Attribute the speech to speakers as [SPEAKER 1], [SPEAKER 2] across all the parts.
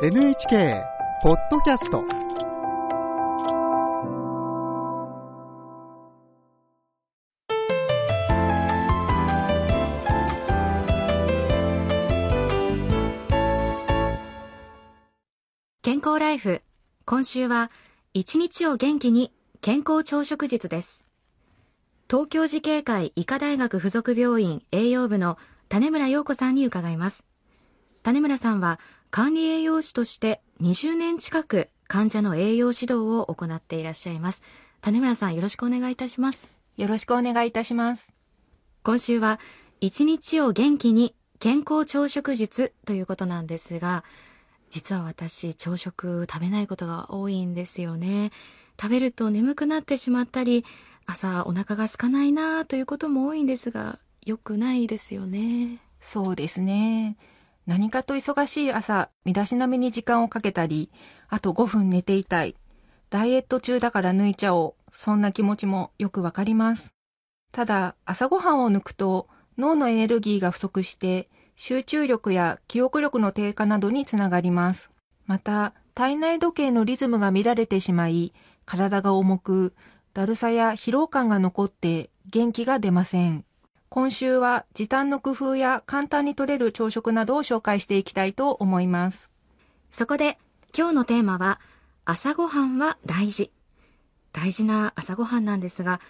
[SPEAKER 1] NHK ポッドキャスト
[SPEAKER 2] 健康ライフ。今週は一日を元気に健康朝食術です。東京慈恵会医科大学附属病院栄養部の種村陽子さんに伺います。種村さんは管理栄養士として20年近く患者の栄養指導を行っていらっしゃいます。種村さんよろしくお願いいたします。
[SPEAKER 3] よろしくお願いいたします。
[SPEAKER 2] 今週は一日を元気に健康朝食術ということなんですが実は私朝食食べないことが多いんですよね。食べると眠くなってしまったり朝お腹が空かないなということも多いんですが良くないですよね。
[SPEAKER 3] そうですね何かと忙しい朝身だしなみに時間をかけたりあと5分寝ていたいダイエット中だから抜いちゃおうそんな気持ちもよくわかりますただ朝ごはんを抜くと脳のエネルギーが不足して集中力や記憶力の低下などにつながります。また、体内時計のリズムが乱れてしまい、体が重く、だるさや疲労感が残って元気が出ません。今週は時短の工夫や簡単に取れる朝食などを紹介していきたいと思います。
[SPEAKER 2] そこで今日のテーマは朝ごはんは大事。大事な朝ごはんなんですが、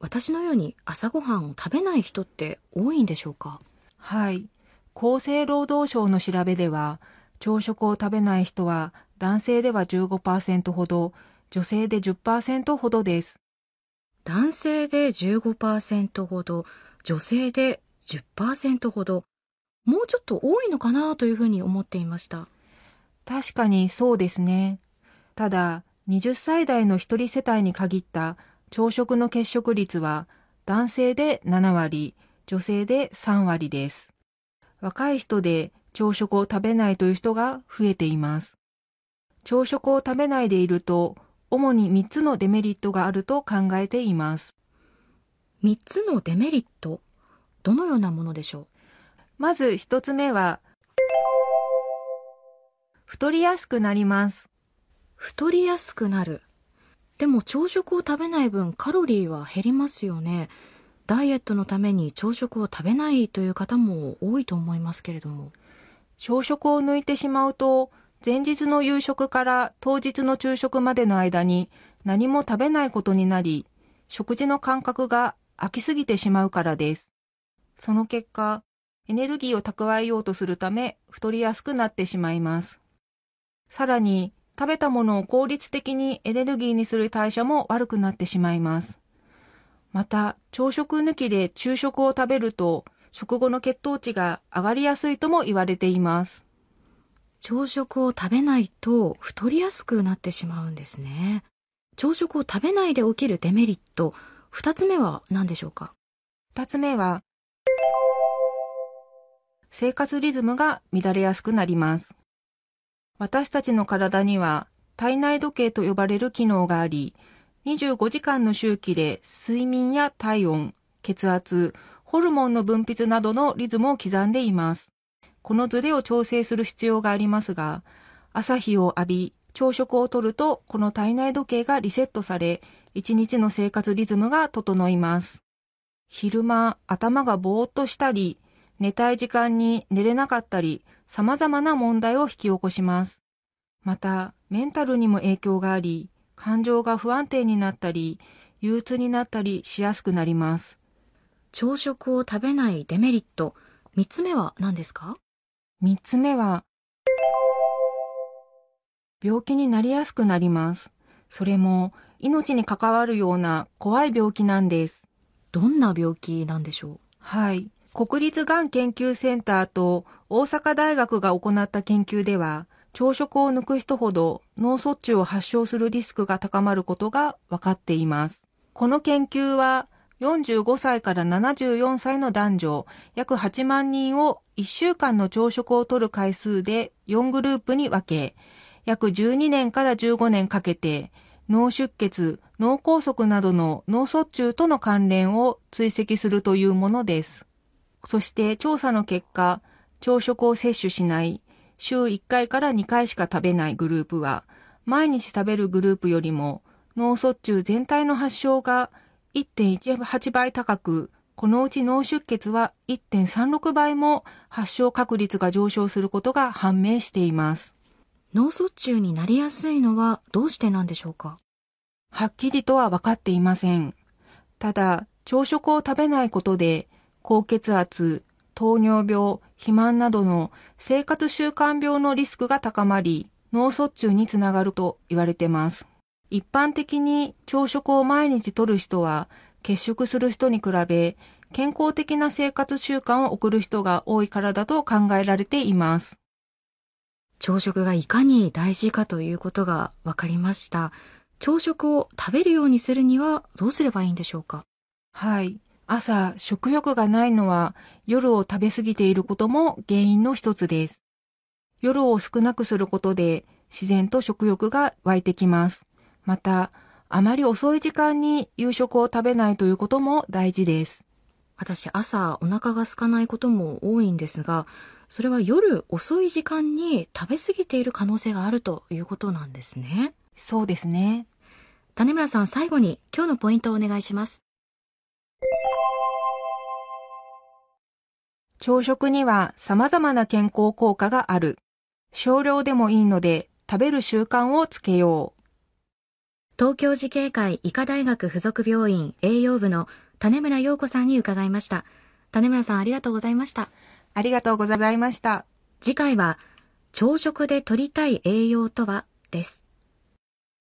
[SPEAKER 2] 私のように朝ごはんを食べない人って多いんでしょうか？
[SPEAKER 3] はい。厚生労働省の調べでは、朝食を食べない人は男性では15%ほど、女性で10%ほどです。
[SPEAKER 2] 男性で15%ほど、女性で10%ほど、もうちょっと多いのかなというふうに思っていました。
[SPEAKER 3] 確かにそうですね。ただ、20歳代の一人世帯に限った朝食の欠食率は男性で7割、女性で3割です。若い人で朝食を食べないという人が増えています。朝食を食べないでいると、主に3つのデメリットがあると考えています。
[SPEAKER 2] 3つのデメリットどのようなものでしょう？
[SPEAKER 3] まず1つ目は、太りやすくなります。
[SPEAKER 2] 太りやすくなる。でも朝食を食べない分カロリーは減りますよね。ダイエットのために朝食を食べないという方も多いと思いますけれども。
[SPEAKER 3] 朝食を抜いてしまうと、前日の夕食から当日の昼食までの間に何も食べないことになり、食事の感覚が空きすぎてしまうからです。その結果、エネルギーを蓄えようとするため太りやすくなってしまいます。さらに、食べたものを効率的にエネルギーにする代謝も悪くなってしまいます。また、朝食抜きで昼食を食べると、食後の血糖値が上がりやすいとも言われています。
[SPEAKER 2] 朝食を食べないと太りやすくなってしまうんですね。朝食を食べないで起きるデメリット、二つ目は何でしょうか？
[SPEAKER 3] 二つ目は、生活リズムが乱れやすくなります。私たちの体には体内時計と呼ばれる機能があり、25時間の周期で睡眠や体温、血圧、ホルモンの分泌などのリズムを刻んでいます。このズレを調整する必要がありますが、朝日を浴び、朝食をとると、この体内時計がリセットされ、一日の生活リズムが整います。昼間、頭がぼーっとしたり、寝たい時間に寝れなかったり、様々な問題を引き起こします。また、メンタルにも影響があり、感情が不安定になったり、憂鬱になったりしやすくなります。
[SPEAKER 2] 朝食を食べないデメリット、三つ目は何ですか？
[SPEAKER 3] 三つ目は、病気になりやすくなります。それも命に関わるような怖い病気なんです。
[SPEAKER 2] どんな病気なんでしょう？
[SPEAKER 3] はい。国立がん研究センターと大阪大学が行った研究では、朝食を抜く人ほど脳卒中を発症するリスクが高まることが分かっています。この研究は45歳から74歳の男女約8万人を1週間の朝食をとる回数で4グループに分け、約12年から15年かけて脳出血、脳梗塞などの脳卒中との関連を追跡するというものです。そして調査の結果、朝食を摂取しない、週1回から2回しか食べないグループは、毎日食べるグループよりも脳卒中全体の発症が1.18倍高く、このうち脳出血は1.36倍も発症確率が上昇することが判明しています。
[SPEAKER 2] 脳卒中になりやすいのはどうしてなんでしょうか？
[SPEAKER 3] はっきりとは分かっていません。ただ、朝食を食べないことで、高血圧、糖尿病、肥満などの生活習慣病のリスクが高まり、脳卒中につながると言われてます。一般的に朝食を毎日とる人は欠食する人に比べ健康的な生活習慣を送る人が多いからだと考えられています。
[SPEAKER 2] 朝食がいかに大事かということが分かりました。朝食を食べるようにするにはどうすればいいんでしょうか？
[SPEAKER 3] はい。朝、食欲がないのは夜を食べ過ぎていることも原因の一つです。夜を少なくすることで自然と食欲が湧いてきます。また、あまり遅い時間に夕食を食べないということも大事です。
[SPEAKER 2] 私、朝お腹が空かないことも多いんですが、それは夜遅い時間に食べ過ぎている可能性があるということなんですね。
[SPEAKER 3] そうですね。
[SPEAKER 2] 種村さん、最後に今日のポイントをお願いします。
[SPEAKER 3] 朝食には様々な健康効果がある。少量でもいいので食べる習慣をつけよう。
[SPEAKER 2] 東京慈恵会医科大学附属病院栄養部の種村陽子さんに伺いました。種村さんありがとうございました。
[SPEAKER 3] ありがとうございました。
[SPEAKER 2] 次回は朝食で摂りたい栄養とは？です。